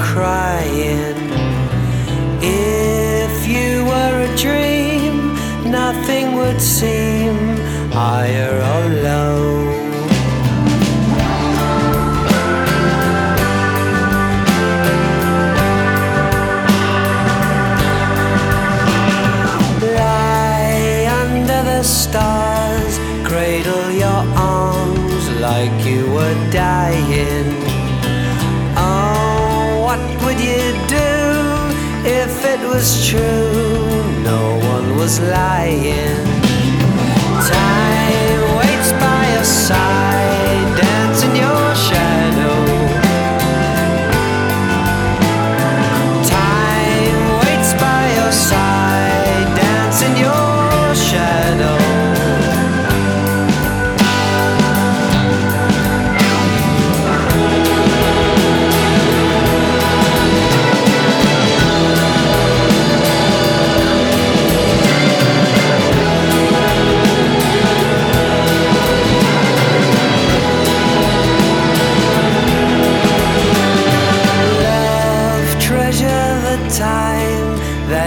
crying. If you were a dream, nothing would seem higher or low. Lie under the stars, cradle your arms like you were dying. You do if it was true? No one was lying. Time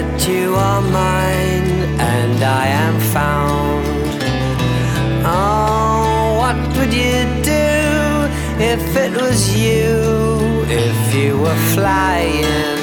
that you are mine and I am found. Oh, what would you do if it was you, if you were flying?